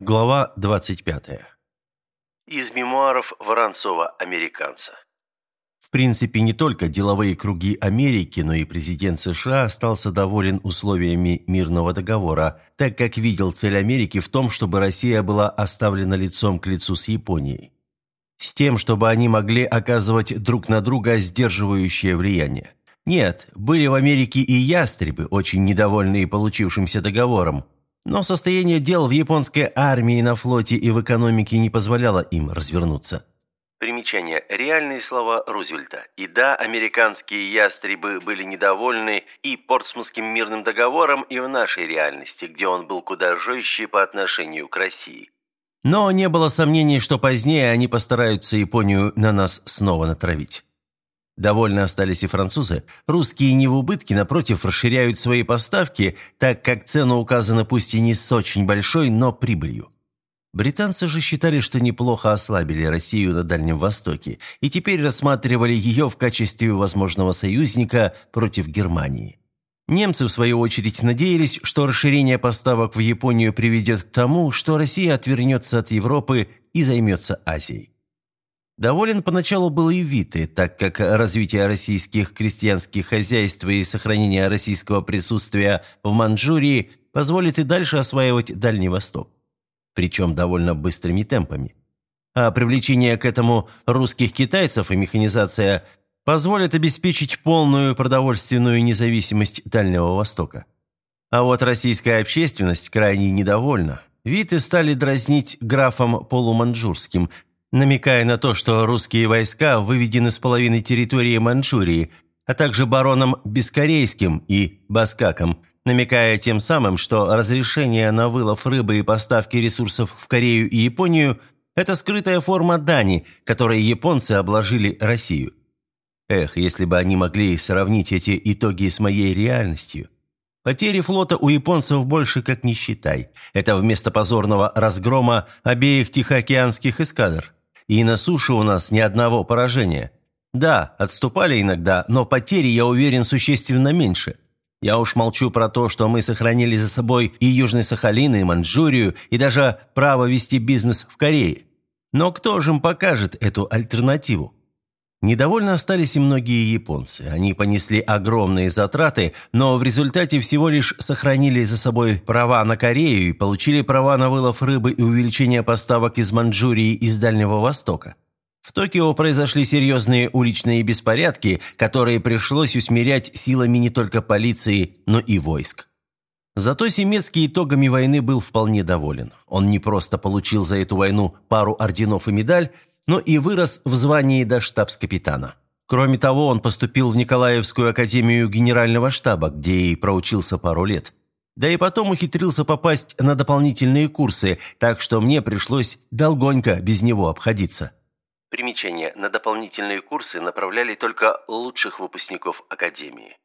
Глава 25. Из мемуаров Воронцова-американца. В принципе, не только деловые круги Америки, но и президент США остался доволен условиями мирного договора, так как видел цель Америки в том, чтобы Россия была оставлена лицом к лицу с Японией. С тем, чтобы они могли оказывать друг на друга сдерживающее влияние. Нет, были в Америке и ястребы, очень недовольные получившимся договором, но состояние дел в японской армии, на флоте и в экономике не позволяло им развернуться. Примечание. Реальные слова Рузвельта. И да, американские ястребы были недовольны и Портсмутским мирным договором, и в нашей реальности, где он был куда жестче по отношению к России. Но не было сомнений, что позднее они постараются Японию на нас снова натравить. Довольно остались и французы. Русские не в убытке, напротив, расширяют свои поставки, так как цена указана пусть и не с очень большой, но прибылью. Британцы же считали, что неплохо ослабили Россию на Дальнем Востоке и теперь рассматривали ее в качестве возможного союзника против Германии. Немцы, в свою очередь, надеялись, что расширение поставок в Японию приведет к тому, что Россия отвернется от Европы и займется Азией. Доволен поначалу был и Виты, так как развитие российских крестьянских хозяйств и сохранение российского присутствия в Манчжурии позволит и дальше осваивать Дальний Восток. Причем довольно быстрыми темпами. А привлечение к этому русских китайцев и механизация позволят обеспечить полную продовольственную независимость Дальнего Востока. А вот российская общественность крайне недовольна. Виты стали дразнить графом полуманчжурским, намекая на то, что русские войска выведены с половины территории Манчжурии, а также бароном Бескорейским и Баскаком, намекая тем самым, что разрешение на вылов рыбы и поставки ресурсов в Корею и Японию – это скрытая форма дани, которой японцы обложили Россию. Эх, если бы они могли сравнить эти итоги с моей реальностью. Потери флота у японцев больше как не считай. Это вместо позорного разгрома обеих тихоокеанских эскадр. И на суше у нас ни одного поражения. Да, отступали иногда, но потери, я уверен, существенно меньше. Я уж молчу про то, что мы сохранили за собой и Южный Сахалин, и Манчжурию, и даже право вести бизнес в Корее. Но кто же им покажет эту альтернативу? Недовольны остались и многие японцы. Они понесли огромные затраты, но в результате всего лишь сохранили за собой права на Корею и получили права на вылов рыбы и увеличение поставок из Манчжурии из Дальнего Востока. В Токио произошли серьезные уличные беспорядки, которые пришлось усмирять силами не только полиции, но и войск. Зато Семецкий итогами войны был вполне доволен. Он не просто получил за эту войну пару орденов и медаль, но и вырос в звании до штабс-капитана. Кроме того, он поступил в Николаевскую академию генерального штаба, где и проучился пару лет. Да и потом ухитрился попасть на дополнительные курсы, так что мне пришлось долгонько без него обходиться. Примечание. На дополнительные курсы направляли только лучших выпускников академии.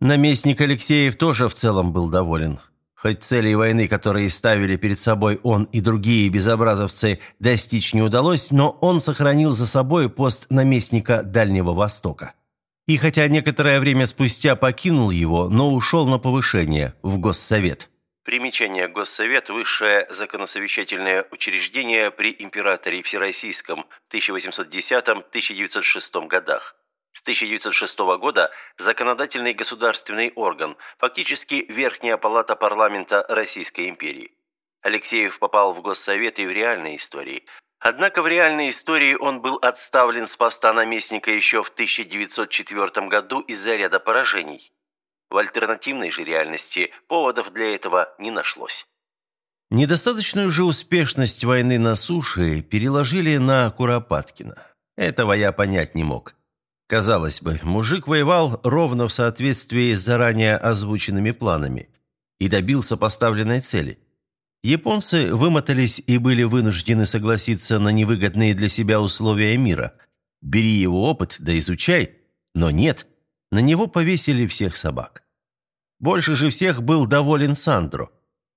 Наместник Алексеев тоже в целом был доволен. Хоть целей войны, которые ставили перед собой он и другие безобразовцы, достичь не удалось, но он сохранил за собой пост наместника Дальнего Востока. И хотя некоторое время спустя покинул его, но ушел на повышение в Госсовет. Примечание Госсовет – высшее законосовещательное учреждение при императоре Всероссийском 1810-1906 годах. С 1906 года законодательный государственный орган, фактически верхняя палата парламента Российской империи. Алексеев попал в Госсовет и в реальной истории. Однако в реальной истории он был отставлен с поста наместника еще в 1904 году из-за ряда поражений. В альтернативной же реальности поводов для этого не нашлось. Недостаточную же успешность войны на суше переложили на Куропаткина. Этого я понять не мог. Казалось бы, мужик воевал ровно в соответствии с заранее озвученными планами и добился поставленной цели. Японцы вымотались и были вынуждены согласиться на невыгодные для себя условия мира. Бери его опыт, да изучай. Но нет, на него повесили всех собак. Больше же всех был доволен Сандро.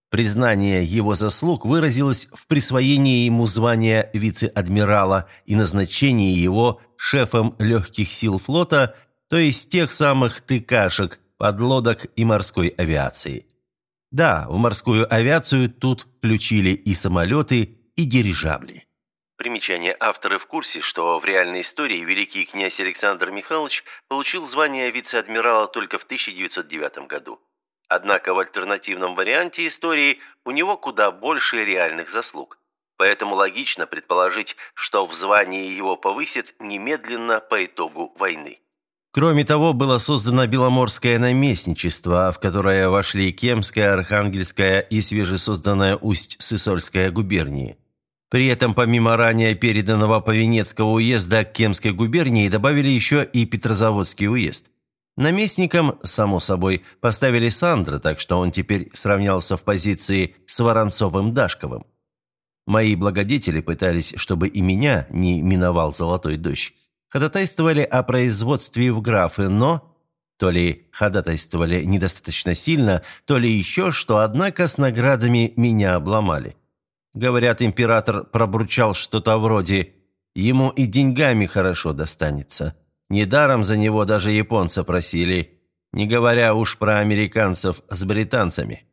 Признание его заслуг выразилось в присвоении ему звания вице-адмирала и назначении его шефом легких сил флота, то есть тех самых тыкашек, подлодок и морской авиации. Да, в морскую авиацию тут включили и самолеты, и дирижабли. Примечание. Авторы в курсе, что в реальной истории великий князь Александр Михайлович получил звание вице-адмирала только в 1909 году. Однако в альтернативном варианте истории у него куда больше реальных заслуг. Поэтому логично предположить, что в звании его повысят немедленно по итогу войны. Кроме того, было создано Беломорское наместничество, в которое вошли Кемская, Архангельская и свежесозданная Усть-Сысольская губернии. При этом, помимо ранее переданного Повенецкого уезда к Кемской губернии, добавили еще и Петрозаводский уезд. Наместником, само собой, поставили Сандра, так что он теперь сравнялся в позиции с Воронцовым-Дашковым. Мои благодетели пытались, чтобы и меня не миновал золотой дождь. Ходатайствовали о производстве в графы, но... То ли ходатайствовали недостаточно сильно, то ли еще что, однако с наградами меня обломали. Говорят, император пробурчал что-то вроде «Ему и деньгами хорошо достанется». Недаром за него даже японца просили, не говоря уж про американцев с британцами.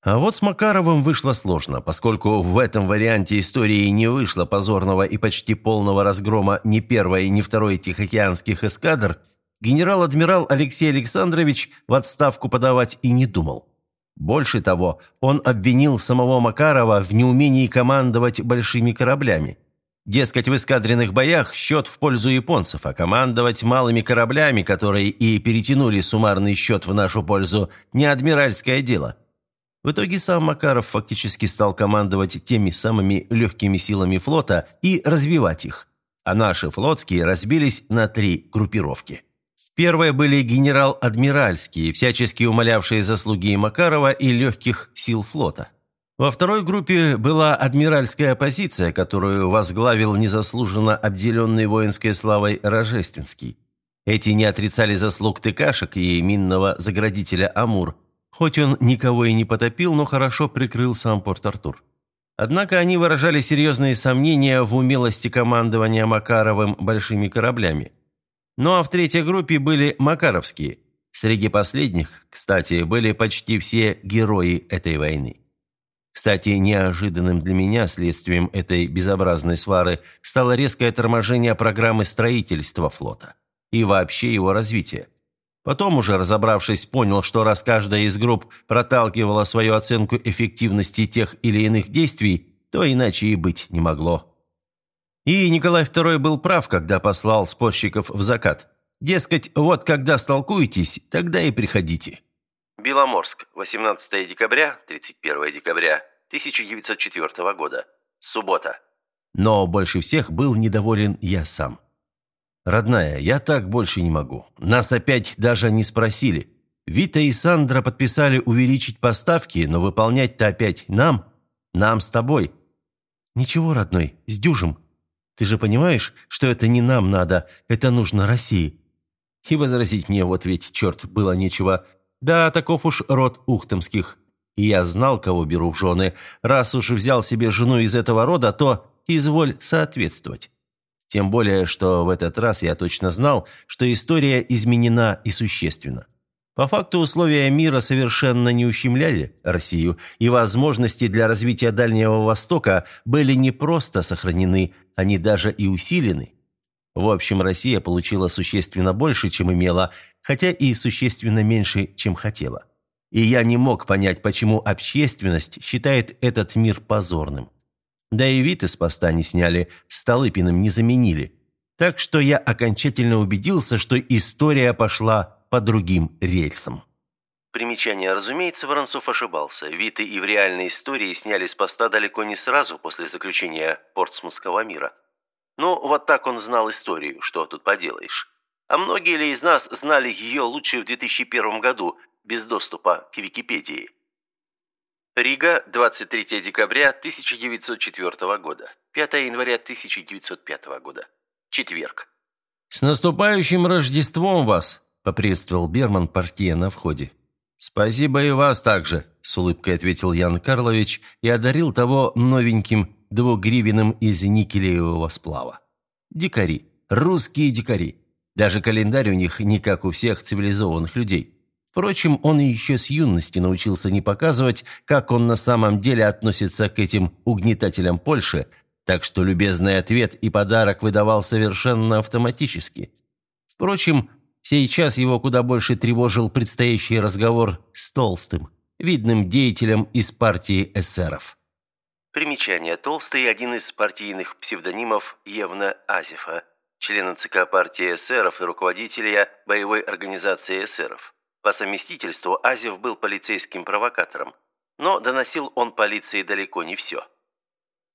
А вот с Макаровым вышло сложно, поскольку в этом варианте истории не вышло позорного и почти полного разгрома ни первой, ни второй Тихоокеанских эскадр, генерал-адмирал Алексей Александрович в отставку подавать и не думал. Больше того, он обвинил самого Макарова в неумении командовать большими кораблями. Дескать, в эскадренных боях счет в пользу японцев, а командовать малыми кораблями, которые и перетянули суммарный счет в нашу пользу, не адмиральское дело – в итоге сам Макаров фактически стал командовать теми самыми легкими силами флота и развивать их, а наши флотские разбились на три группировки. В первой были генерал-адмиральские, всячески умолявшие заслуги Макарова и легких сил флота. Во второй группе была адмиральская оппозиция, которую возглавил незаслуженно обделенный воинской славой Рожественский. Эти не отрицали заслуг тыкашек и минного заградителя «Амур», Хоть он никого и не потопил, но хорошо прикрыл сам Порт-Артур. Однако они выражали серьезные сомнения в умелости командования Макаровым большими кораблями. Ну а в третьей группе были макаровские. Среди последних, кстати, были почти все герои этой войны. Кстати, неожиданным для меня следствием этой безобразной свары стало резкое торможение программы строительства флота и вообще его развития. Потом уже, разобравшись, понял, что раз каждая из групп проталкивала свою оценку эффективности тех или иных действий, то иначе и быть не могло. И Николай II был прав, когда послал спорщиков в закат. Дескать, вот когда столкуетесь, тогда и приходите. Беломорск, 18 декабря, 31 декабря 1904 года. Суббота. Но больше всех был недоволен я сам. «Родная, я так больше не могу. Нас опять даже не спросили. Вита и Сандра подписали увеличить поставки, но выполнять-то опять нам. Нам с тобой». «Ничего, родной, сдюжим. Ты же понимаешь, что это не нам надо, это нужно России». И возразить мне вот ведь, черт, было нечего. Да, таков уж род ухтомских. И я знал, кого беру в жены. Раз уж взял себе жену из этого рода, то изволь соответствовать. Тем более, что в этот раз я точно знал, что история изменена и существенно. По факту условия мира совершенно не ущемляли Россию, и возможности для развития Дальнего Востока были не просто сохранены, они даже и усилены. В общем, Россия получила существенно больше, чем имела, хотя и существенно меньше, чем хотела. И я не мог понять, почему общественность считает этот мир позорным. Да и вид из поста не сняли, Столыпиным не заменили. Так что я окончательно убедился, что история пошла по другим рельсам. Примечание. Разумеется, Воронцов ошибался. Виты и в реальной истории сняли с поста далеко не сразу после заключения Портсмутского мира. Но вот так он знал историю, что тут поделаешь. А многие ли из нас знали ее лучше в 2001 году, без доступа к Википедии? Рига, 23 декабря 1904 года. 5 января 1905 года. Четверг. «С наступающим Рождеством вас!» – поприветствовал Берман партия на входе. «Спасибо и вас также», – с улыбкой ответил Ян Карлович и одарил того новеньким двугривенным из никелевого сплава. «Дикари. Русские дикари. Даже календарь у них не как у всех цивилизованных людей. Впрочем, он еще с юности научился не показывать, как он на самом деле относится к этим угнетателям Польши, так что любезный ответ и подарок выдавал совершенно автоматически. Впрочем, сейчас его куда больше тревожил предстоящий разговор с Толстым, видным деятелем из партии эсеров. Примечание. Толстый – один из партийных псевдонимов Евна Азефа, члена ЦК партии эсеров и руководителя боевой организации эсеров. По совместительству Азев был полицейским провокатором, но доносил он полиции далеко не все.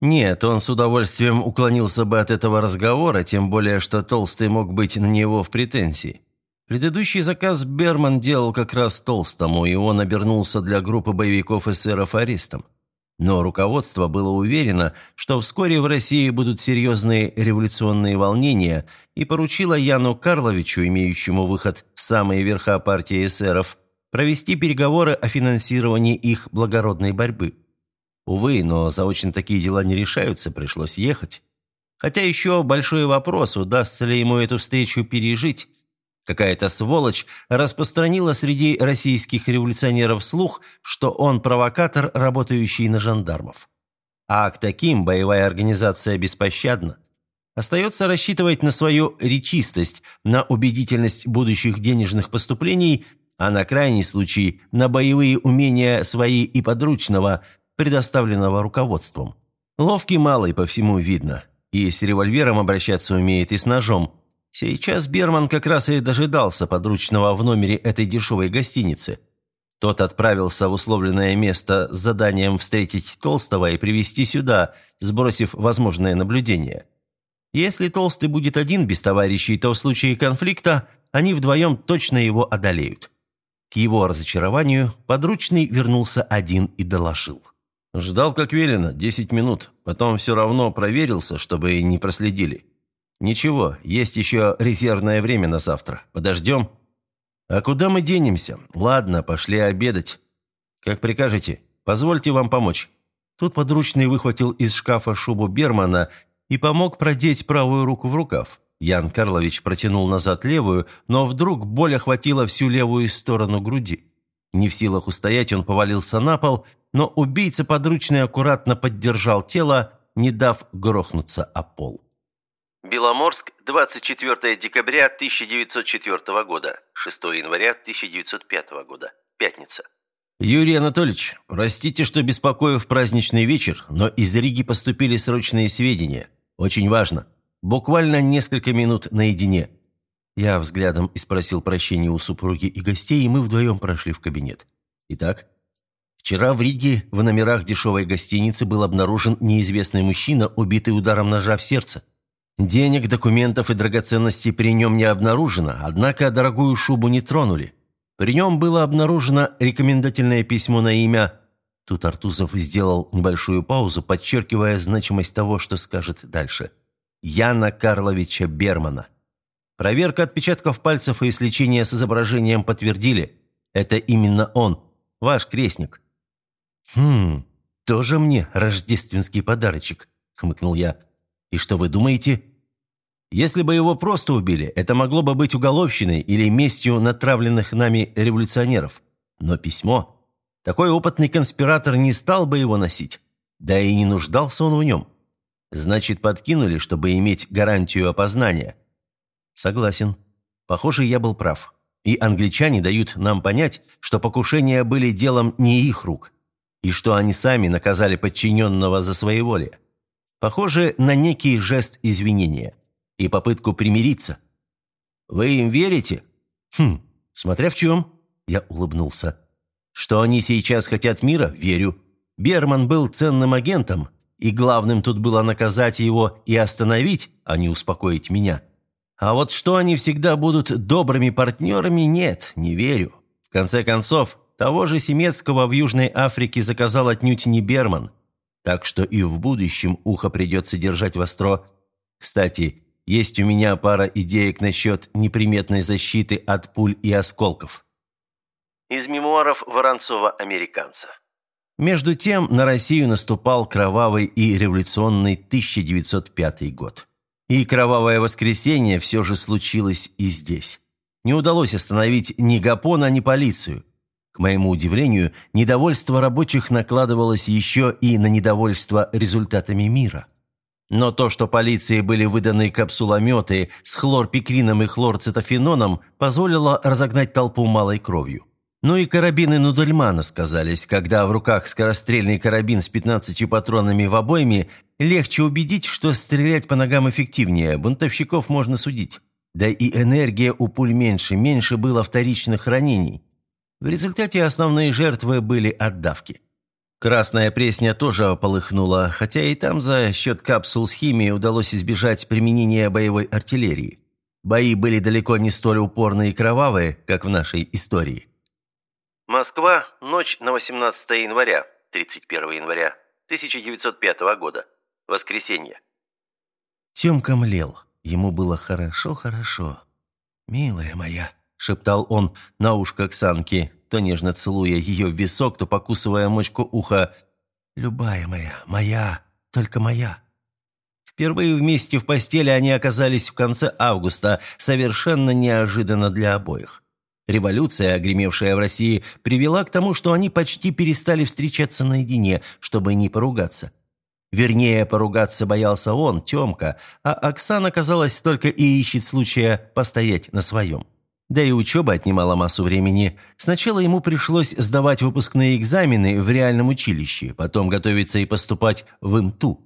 Нет, он с удовольствием уклонился бы от этого разговора, тем более, что Толстый мог быть на него в претензии. Предыдущий заказ Берман делал как раз Толстому, и он обернулся для группы боевиков эсеров арестом. Но руководство было уверено, что вскоре в России будут серьезные революционные волнения, и поручило Яну Карловичу, имеющему выход в самые верха партии эсеров, провести переговоры о финансировании их благородной борьбы. Увы, но заочно такие дела не решаются, пришлось ехать. Хотя еще большой вопрос, удастся ли ему эту встречу пережить, Какая-то сволочь распространила среди российских революционеров слух, что он провокатор, работающий на жандармов. А к таким боевая организация беспощадна. Остается рассчитывать на свою речистость, на убедительность будущих денежных поступлений, а на крайний случай на боевые умения свои и подручного, предоставленного руководством. Ловкий малый по всему видно. И с револьвером обращаться умеет, и с ножом – Сейчас Берман как раз и дожидался подручного в номере этой дешевой гостиницы. Тот отправился в условленное место с заданием встретить Толстого и привести сюда, сбросив возможное наблюдение. Если Толстый будет один без товарищей, то в случае конфликта они вдвоем точно его одолеют. К его разочарованию подручный вернулся один и доложил. «Ждал, как велено, десять минут. Потом все равно проверился, чтобы не проследили. «Ничего, есть еще резервное время на завтра. Подождем?» «А куда мы денемся? Ладно, пошли обедать. Как прикажете. Позвольте вам помочь». Тут подручный выхватил из шкафа шубу Бермана и помог продеть правую руку в рукав. Ян Карлович протянул назад левую, но вдруг боль охватила всю левую сторону груди. Не в силах устоять, он повалился на пол, но убийца подручный аккуратно поддержал тело, не дав грохнуться о пол. Беломорск, 24 декабря 1904 года, 6 января 1905 года, пятница. «Юрий Анатольевич, простите, что беспокою в праздничный вечер, но из Риги поступили срочные сведения. Очень важно. Буквально несколько минут наедине». Я взглядом и прощения у супруги и гостей, и мы вдвоем прошли в кабинет. Итак, вчера в Риге в номерах дешевой гостиницы был обнаружен неизвестный мужчина, убитый ударом ножа в сердце. Денег, документов и драгоценностей при нем не обнаружено, однако дорогую шубу не тронули. При нем было обнаружено рекомендательное письмо на имя... Тут Артузов сделал небольшую паузу, подчеркивая значимость того, что скажет дальше. Яна Карловича Бермана. Проверка отпечатков пальцев и сличение с изображением подтвердили. Это именно он, ваш крестник. «Хм, тоже мне рождественский подарочек», — хмыкнул я. И что вы думаете? Если бы его просто убили, это могло бы быть уголовщиной или местью натравленных нами революционеров. Но письмо... Такой опытный конспиратор не стал бы его носить. Да и не нуждался он в нем. Значит, подкинули, чтобы иметь гарантию опознания. Согласен. Похоже, я был прав. И англичане дают нам понять, что покушения были делом не их рук, и что они сами наказали подчиненного за своеволие. Похоже на некий жест извинения и попытку примириться. «Вы им верите?» «Хм, смотря в чем», – я улыбнулся. «Что они сейчас хотят мира, верю. Берман был ценным агентом, и главным тут было наказать его и остановить, а не успокоить меня. А вот что они всегда будут добрыми партнерами, нет, не верю. В конце концов, того же Семецкого в Южной Африке заказал отнюдь не Берман – так что и в будущем ухо придется держать востро. Кстати, есть у меня пара идеек насчет неприметной защиты от пуль и осколков. Из мемуаров Воронцова-американца. Между тем на Россию наступал кровавый и революционный 1905 год. И кровавое воскресенье все же случилось и здесь. Не удалось остановить ни Гапона, ни полицию. К моему удивлению, недовольство рабочих накладывалось еще и на недовольство результатами мира. Но то, что полиции были выданы капсулометы с хлорпикрином и хлорцитофеноном, позволило разогнать толпу малой кровью. Ну и карабины Нудельмана сказались, когда в руках скорострельный карабин с 15 патронами в обойме, легче убедить, что стрелять по ногам эффективнее, бунтовщиков можно судить. Да и энергия у пуль меньше, меньше было вторичных ранений. В результате основные жертвы были отдавки. Красная пресня тоже полыхнула, хотя и там за счет капсул с химией удалось избежать применения боевой артиллерии. Бои были далеко не столь упорные и кровавые, как в нашей истории. Москва, ночь на 18 января, 31 января 1905 года, воскресенье. Темка млел, ему было хорошо-хорошо. «Милая моя», — шептал он на ушко Оксанки, то нежно целуя ее в висок, то покусывая мочку уха. «Любая моя, моя, только моя». Впервые вместе в постели они оказались в конце августа, совершенно неожиданно для обоих. Революция, огремевшая в России, привела к тому, что они почти перестали встречаться наедине, чтобы не поругаться. Вернее, поругаться боялся он, Темка, а Оксана, казалось, только и ищет случая постоять на своем. Да и учеба отнимала массу времени. Сначала ему пришлось сдавать выпускные экзамены в реальном училище, потом готовиться и поступать в ИМТУ.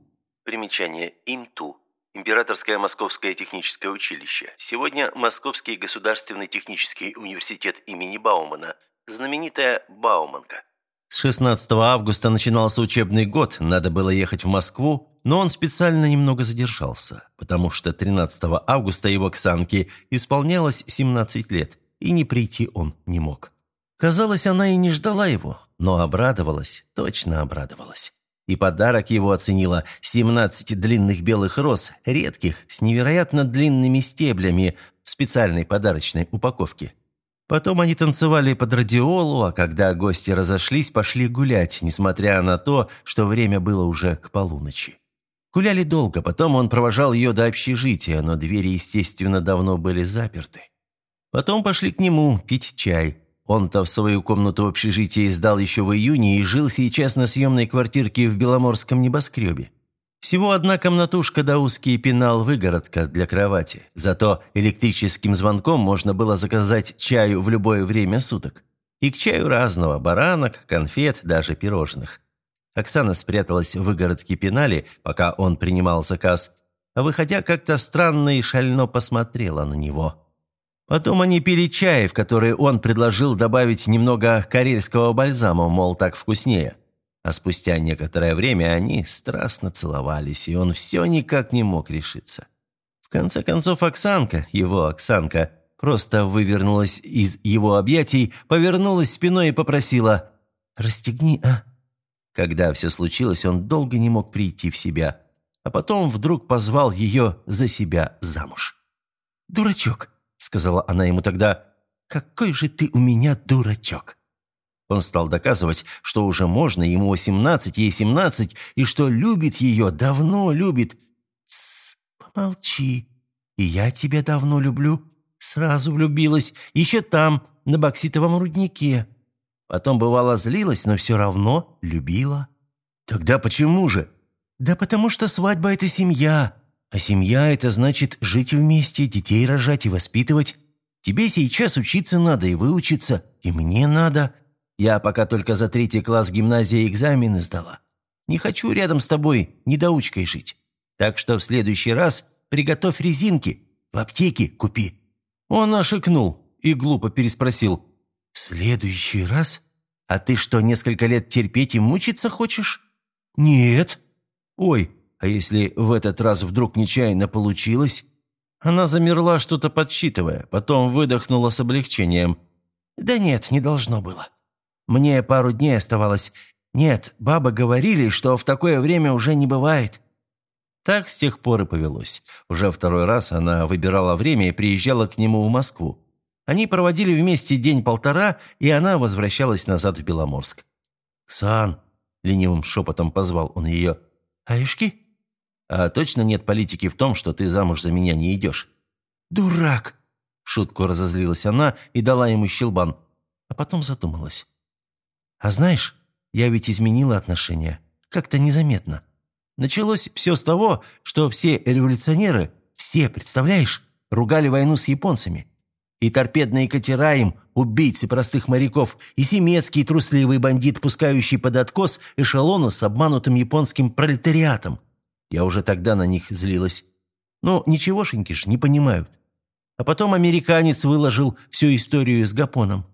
Примечание «ИМТУ» Императорское Московское техническое училище. Сегодня Московский государственный технический университет имени Баумана. Знаменитая Бауманка. С 16 августа начинался учебный год, надо было ехать в Москву, но он специально немного задержался, потому что 13 августа его Ксанке исполнялось 17 лет, и не прийти он не мог. Казалось, она и не ждала его, но обрадовалась, точно обрадовалась. И подарок его оценила 17 длинных белых роз, редких, с невероятно длинными стеблями, в специальной подарочной упаковке. Потом они танцевали под радиолу, а когда гости разошлись, пошли гулять, несмотря на то, что время было уже к полуночи. Гуляли долго, потом он провожал ее до общежития, но двери, естественно, давно были заперты. Потом пошли к нему пить чай. Он-то в свою комнату в общежитии сдал еще в июне и жил сейчас на съемной квартирке в Беломорском небоскребе. Всего одна комнатушка да узкий пенал выгородка для кровати. Зато электрическим звонком можно было заказать чаю в любое время суток. И к чаю разного – баранок, конфет, даже пирожных. Оксана спряталась в выгородке пенали, пока он принимал заказ, а выходя как-то странно и шально посмотрела на него. Потом они пили чай, в который он предложил добавить немного карельского бальзама, мол, так вкуснее. А спустя некоторое время они страстно целовались, и он все никак не мог решиться. В конце концов, Оксанка, его Оксанка, просто вывернулась из его объятий, повернулась спиной и попросила «Расстегни, а?» Когда все случилось, он долго не мог прийти в себя, а потом вдруг позвал ее за себя замуж. «Дурачок!» — сказала она ему тогда. «Какой же ты у меня дурачок!» Он стал доказывать, что уже можно, ему восемнадцать, ей семнадцать, и что любит ее, давно любит. «Тссс, помолчи. И я тебя давно люблю. Сразу влюбилась, еще там, на бокситовом руднике. Потом, бывало, злилась, но все равно любила». «Тогда почему же?» «Да потому что свадьба – это семья. А семья – это значит жить вместе, детей рожать и воспитывать. Тебе сейчас учиться надо и выучиться, и мне надо. Я пока только за третий класс гимназии экзамены сдала. Не хочу рядом с тобой недоучкой жить. Так что в следующий раз приготовь резинки, в аптеке купи». Он ошикнул и глупо переспросил. «В следующий раз? А ты что, несколько лет терпеть и мучиться хочешь?» «Нет». «Ой, а если в этот раз вдруг нечаянно получилось?» Она замерла, что-то подсчитывая, потом выдохнула с облегчением. «Да нет, не должно было. Мне пару дней оставалось. Нет, бабы говорили, что в такое время уже не бывает». Так с тех пор и повелось. Уже второй раз она выбирала время и приезжала к нему в Москву. Они проводили вместе день-полтора, и она возвращалась назад в Беломорск. «Сан!» – ленивым шепотом позвал он ее. «Аюшки?» А точно нет политики в том, что ты замуж за меня не идешь?» «Дурак! В шутку разозлилась она и дала ему щелбан, а потом задумалась. «А знаешь, я ведь изменила отношения. Как-то незаметно. Началось все с того, что все революционеры, все, представляешь, ругали войну с японцами. И торпедные катера им, убийцы простых моряков, и семецкий трусливый бандит, пускающий под откос эшелону с обманутым японским пролетариатом. Я уже тогда на них злилась. Ну, ничегошеньки ж не понимают. А потом американец выложил всю историю с Гапоном.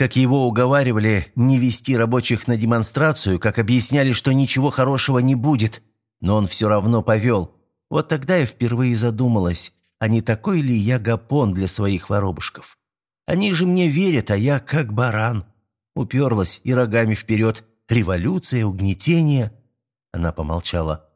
Как его уговаривали не вести рабочих на демонстрацию, как объясняли, что ничего хорошего не будет. Но он все равно повел. Вот тогда я впервые задумалась, а не такой ли я гапон для своих воробушков? Они же мне верят, а я как баран. Уперлась и рогами вперед. Революция, угнетение. Она помолчала.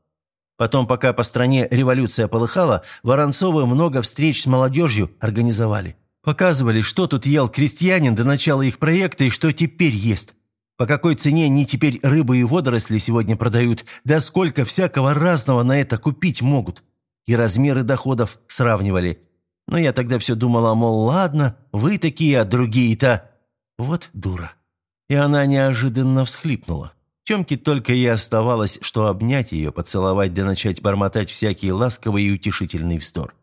Потом, пока по стране революция полыхала, Воронцовы много встреч с молодежью организовали. Показывали, что тут ел крестьянин до начала их проекта и что теперь ест. По какой цене они теперь рыбу и водоросли сегодня продают, да сколько всякого разного на это купить могут и размеры доходов сравнивали. Но я тогда все думала, мол, ладно, вы такие, а другие-то... Вот дура. И она неожиданно всхлипнула. Темке только и оставалось, что обнять ее, поцеловать да начать бормотать всякий ласковый и утешительный вздор.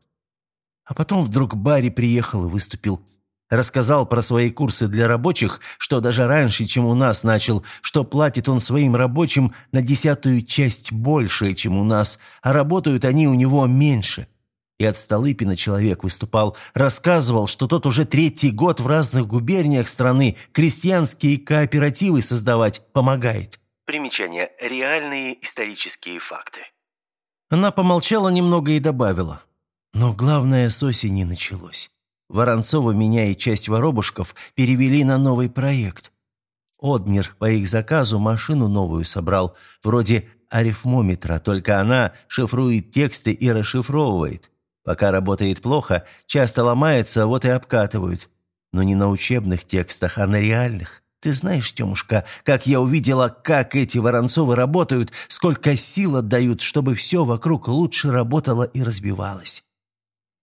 А потом вдруг Барри приехал и выступил Рассказал про свои курсы для рабочих, что даже раньше, чем у нас начал, что платит он своим рабочим на десятую часть больше, чем у нас, а работают они у него меньше. И от Столыпина человек выступал, рассказывал, что тот уже третий год в разных губерниях страны крестьянские кооперативы создавать помогает. Примечание. Реальные исторические факты. Она помолчала немного и добавила. Но главное с осени началось. Воронцова меня и часть воробушков перевели на новый проект. Однер по их заказу машину новую собрал, вроде арифмометра, только она шифрует тексты и расшифровывает. Пока работает плохо, часто ломается, вот и обкатывают. Но не на учебных текстах, а на реальных. Ты знаешь, Тёмушка, как я увидела, как эти Воронцовы работают, сколько сил отдают, чтобы все вокруг лучше работало и разбивалось.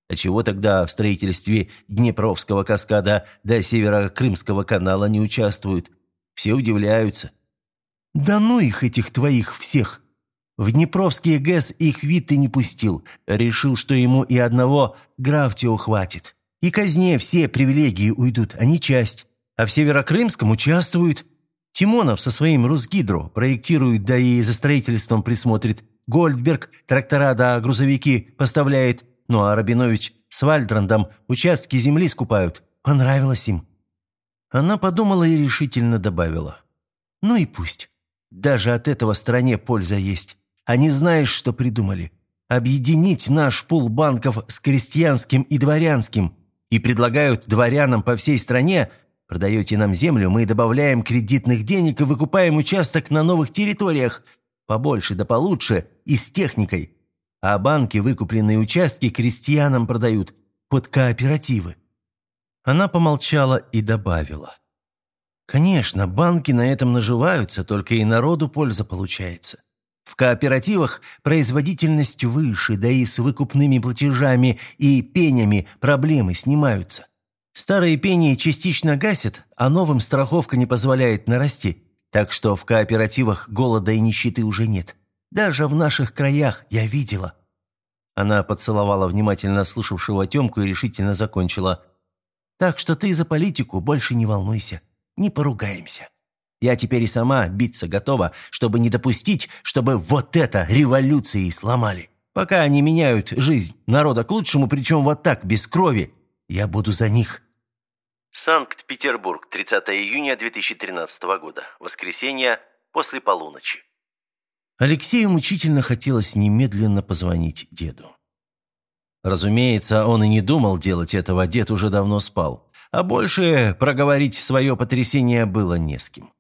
А чего тогда в строительстве Днепровского каскада до Северо-Крымского канала не участвуют? Все удивляются. Да ну их, этих твоих всех! В Днепровский ГЭС их вид и не пустил. Решил, что ему и одного Графтио хватит. И казне все привилегии уйдут, а не часть. А в Северокрымском участвуют. Тимонов со своим Русгидро проектирует, да и за строительством присмотрит. Гольдберг трактора да грузовики поставляет. Ну а Рабинович с Вальдрандом участки земли скупают. Понравилось им». Она подумала и решительно добавила. «Ну и пусть. Даже от этого стране польза есть. А не знаешь, что придумали? Объединить наш пул банков с крестьянским и дворянским. И предлагают дворянам по всей стране Продаете нам землю, мы добавляем кредитных денег и выкупаем участок на новых территориях. Побольше да получше и с техникой а банки выкупленные участки крестьянам продают под кооперативы. Она помолчала и добавила. Конечно, банки на этом наживаются, только и народу польза получается. В кооперативах производительность выше, да и с выкупными платежами и пенями проблемы снимаются. Старые пени частично гасят, а новым страховка не позволяет нарасти, так что в кооперативах голода и нищеты уже нет. Даже в наших краях я видела». Она поцеловала внимательно слушавшего Тёмку и решительно закончила. «Так что ты за политику больше не волнуйся. Не поругаемся. Я теперь и сама биться готова, чтобы не допустить, чтобы вот это революции сломали. Пока они меняют жизнь народа к лучшему, причем вот так, без крови, я буду за них». Санкт-Петербург, 30 июня 2013 года. Воскресенье, после полуночи. Алексею мучительно хотелось немедленно позвонить деду. Разумеется, он и не думал делать этого, дед уже давно спал. А больше проговорить свое потрясение было не с кем.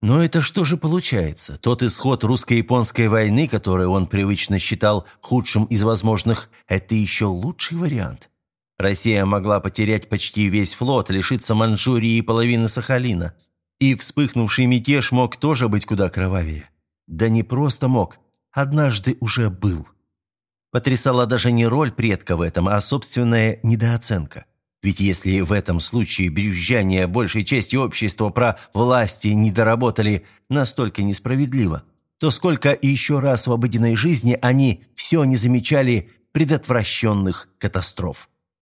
Но это что же получается? Тот исход русско-японской войны, который он привычно считал худшим из возможных, это еще лучший вариант. Россия могла потерять почти весь флот, лишиться Манчжурии и половины Сахалина. И вспыхнувший мятеж мог тоже быть куда кровавее. Да не просто мог, однажды уже был. Потрясала даже не роль предка в этом, а собственная недооценка. Ведь если в этом случае брюзжание большей части общества про власти не доработали настолько несправедливо, то сколько еще раз в обыденной жизни они все не замечали предотвращенных катастроф.